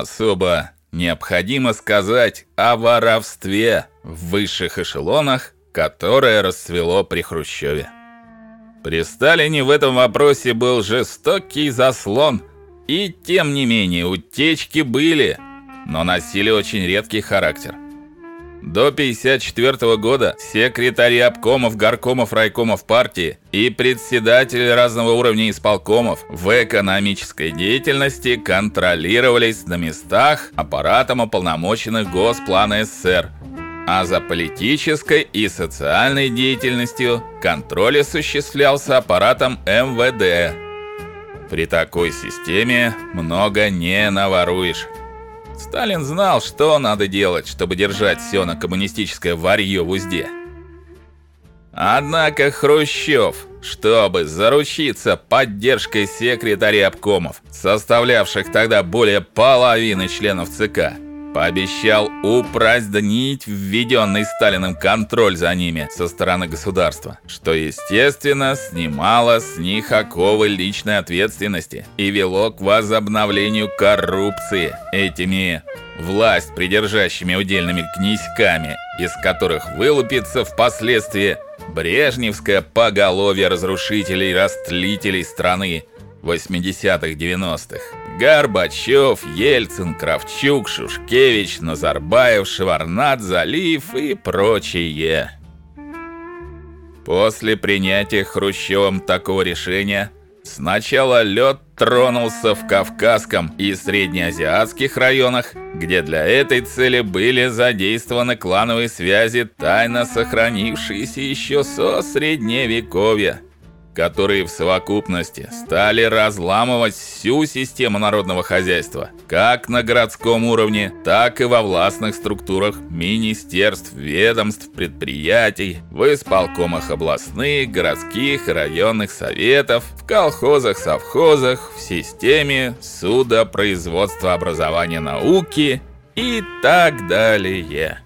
Особо необходимо сказать о воровстве в высших эшелонах, которое расцвело при Хрущеве. При Сталине в этом вопросе был жестокий заслон, и тем не менее утечки были, но носили очень редкий характер. До 54 года секретари обкомов, горкомов, райкомов партии и председатели разного уровня исполкомов в экономической деятельности контролировались на местах аппаратом уполномоченных Госплана СССР, а за политической и социальной деятельностью контроль осуществлялся аппаратом МВД. При такой системе много не наворуешь. Сталин знал, что надо делать, чтобы держать все на коммунистическое варьё в узде. Однако Хрущев, чтобы заручиться поддержкой секретарей обкомов, составлявших тогда более половины членов ЦК, пообещал упразднить введенный Сталиным контроль за ними со стороны государства, что, естественно, снимало с них оковы личной ответственности и вело к возобновлению коррупции этими власть придержащими удельными князьками, из которых вылупится впоследствии брежневское поголовье разрушителей растлителей страны 80-х-90-х. Горбачев, Ельцин, Кравчук, Шушкевич, Назарбаев, Шеварнадзе, Алиев и прочие. После принятия Хрущевым такого решения сначала лед тронулся в Кавказском и Среднеазиатских районах, где для этой цели были задействованы клановые связи, тайно сохранившиеся еще со средневековья которые в совокупности стали разламывать всю систему народного хозяйства, как на городском уровне, так и во властных структурах министерств, ведомств, предприятий, в исполкомах областных, городских и районных советов, в колхозах, совхозах, в системе судопроизводства образования науки и так далее.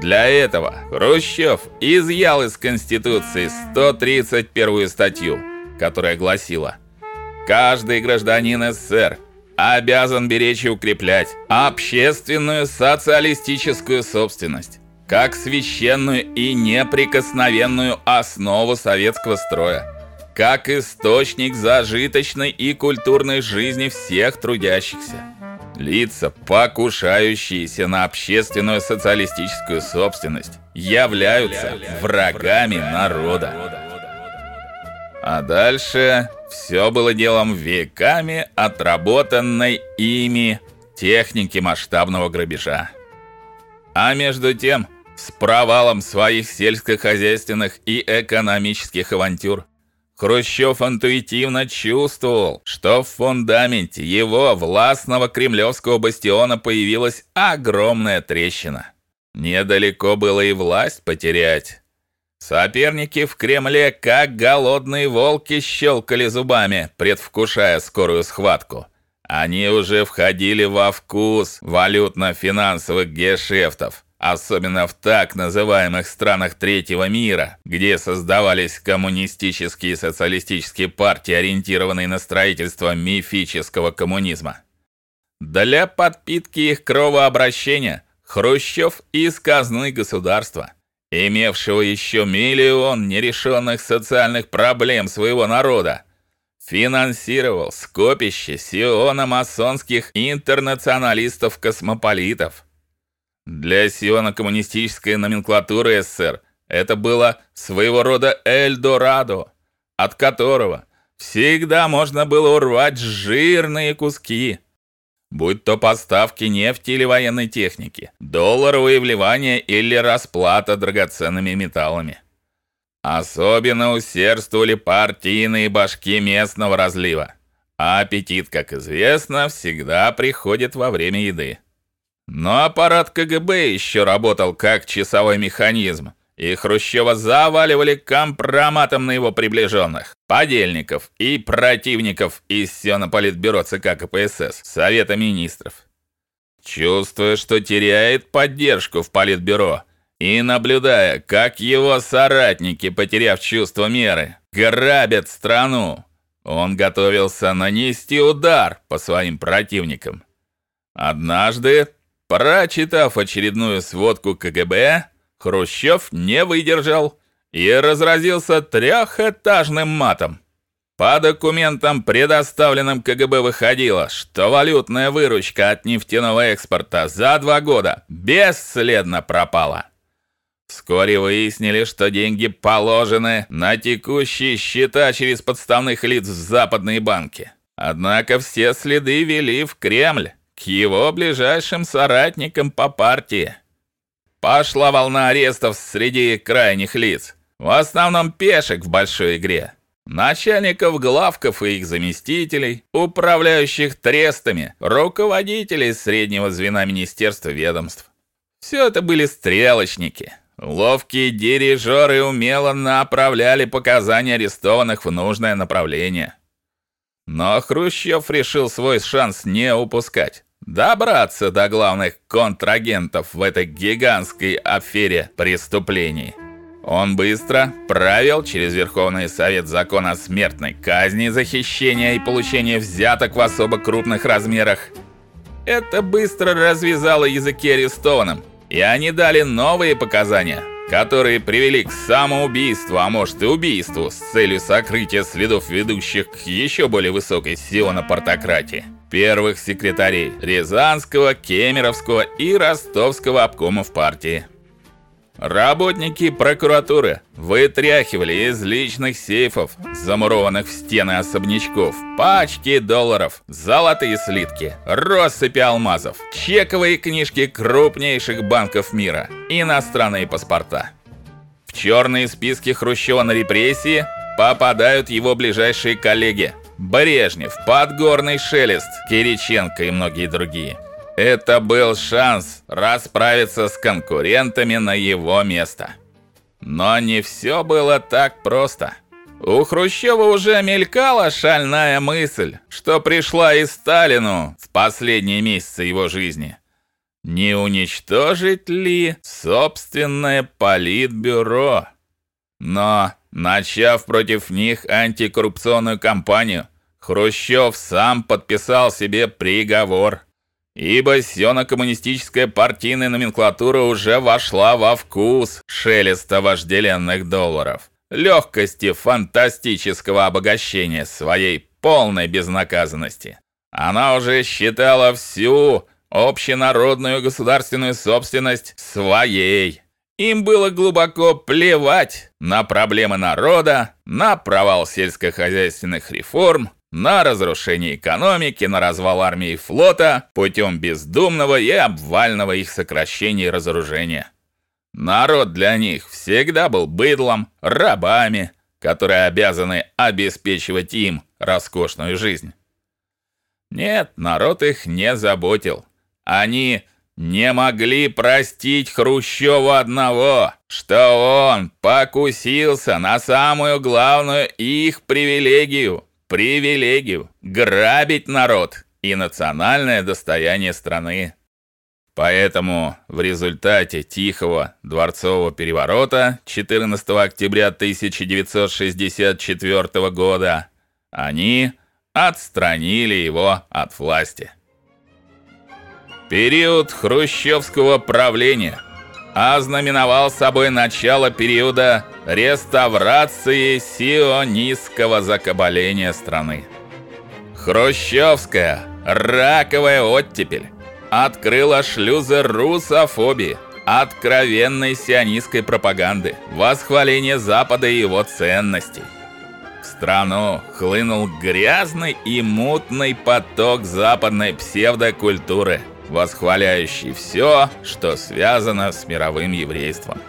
Для этого Хрущев изъял из Конституции 131 статью, которая гласила: каждый гражданин СССР обязан беречь и укреплять общественную социалистическую собственность как священную и неприкосновенную основу советского строя, как источник зажиточной и культурной жизни всех трудящихся Лица, покушающиеся на общественную социалистическую собственность, являются врагами народа. А дальше все было делом веками отработанной ими техники масштабного грабежа. А между тем, с провалом своих сельскохозяйственных и экономических авантюр Хрущев интуитивно чувствовал, что в фундаменте его властного кремлевского бастиона появилась огромная трещина. Недалеко было и власть потерять. Соперники в Кремле, как голодные волки, щелкали зубами, предвкушая скорую схватку. Они уже входили во вкус валютно-финансовых гешефтов особенно в так называемых странах третьего мира, где создавались коммунистические и социалистические партии, ориентированные на строительство мифического коммунизма. Для подпитки их кровообращения Хрущев из казны государства, имевшего еще миллион нерешенных социальных проблем своего народа, финансировал скопище сиономасонских интернационалистов-космополитов – для сионо-коммунистической номенклатуры СССР это было своего рода Эльдорадо, от которого всегда можно было урвать жирные куски. Будь то поставки нефти или военной техники, долларовые вливания или расплата драгоценными металлами. Особенно усердствовали партийные башки местного разлива. А аппетит, как известно, всегда приходит во время еды. Но аппарат КГБ еще работал как часовой механизм, и Хрущева заваливали компроматом на его приближенных, подельников и противников из Сионополитбюро ЦК КПСС, Совета министров. Чувствуя, что теряет поддержку в Политбюро, и наблюдая, как его соратники, потеряв чувство меры, грабят страну, он готовился нанести удар по своим противникам. Однажды, прочитав очередную сводку КГБ, Хрущев не выдержал и разразился трехэтажным матом. По документам, предоставленным КГБ, выходило, что валютная выручка от нефтяного экспорта за два года бесследно пропала. Вскоре выяснили, что деньги положены на текущие счета через подставных лиц в западные банки. Однако все следы вели в Кремль, к его ближайшим соратникам по партии. Пошла волна арестов среди крайних лиц, в основном пешек в большой игре начальников главков и их заместителей, управляющих трестами, руководителей среднего звена министерства ведомств. Все это были стрелочники. Ловкие дирижеры умело направляли показания арестованных в нужное направление. Но Хрущев решил свой шанс не упускать. Добраться до главных контрагентов в этой гигантской афере преступлений. Он быстро провел через Верховный Совет закон о смертной казни за хищение и получение взяток в особо крупных размерах. Это быстро развязало языки арестованным, и они дали новые показания, которые привели к самоубийству, а может и убийству с целью сокрытия следов ведущих к еще более высокой сионо-портократии. Первых секретарей Рязанского, Кемеровского и Ростовского обкомов партии. Работники прокуратуры вытряхивали из личных сейфов, замурованных в стены особнячков, пачки долларов, золотые слитки, россыпи алмазов, чековые книжки крупнейших банков мира, иностранные паспорта. В черные списки Хрущева на репрессии попадают его ближайшие коллеги: Брежнев, Подгорный Шелест, Кириченко и многие другие. Это был шанс расправиться с конкурентами на его место. Но не все было так просто. У Хрущева уже мелькала шальная мысль, что пришла и Сталину в последние месяцы его жизни. Не уничтожить ли собственное политбюро? Но, начав против них антикоррупционную кампанию, Хрущев сам подписал себе приговор – ибо сионо-коммунистическая партийная номенклатура уже вошла во вкус шелеста вожделенных долларов, легкости фантастического обогащения своей полной безнаказанности. Она уже считала всю общенародную государственную собственность своей. Им было глубоко плевать на проблемы народа, на провал сельскохозяйственных реформ, на разрушение экономики, на развал армии и флота путем бездумного и обвального их сокращения и разоружения. Народ для них всегда был быдлом, рабами, которые обязаны обеспечивать им роскошную жизнь. Нет, народ их не заботил. Они не могли простить Хрущеву одного, что он покусился на самую главную их привилегию привилегию грабить народ и национальное достояние страны. Поэтому в результате тихого дворцового переворота 14 октября 1964 года они отстранили его от власти. Период хрущевского правления ознаменовал собой начало периода реставрации сионистского закабаления страны. Хрущевская раковая оттепель открыла шлюзы русофобии, откровенной сионистской пропаганды, восхваления Запада и его ценностей. В страну хлынул грязный и мутный поток западной псевдокультуры, восхваляющий все, что связано с мировым еврейством.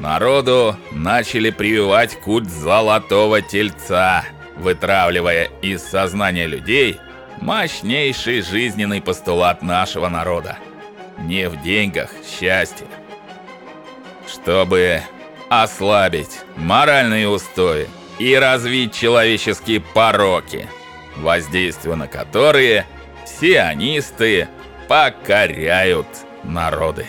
Народу начали прививать культ золотого тельца, вытравливая из сознания людей мощнейший жизненный постулат нашего народа. Не в деньгах счастье. Чтобы ослабить моральные устои и развить человеческие пороки, воздействие на которые сионисты покоряют народы.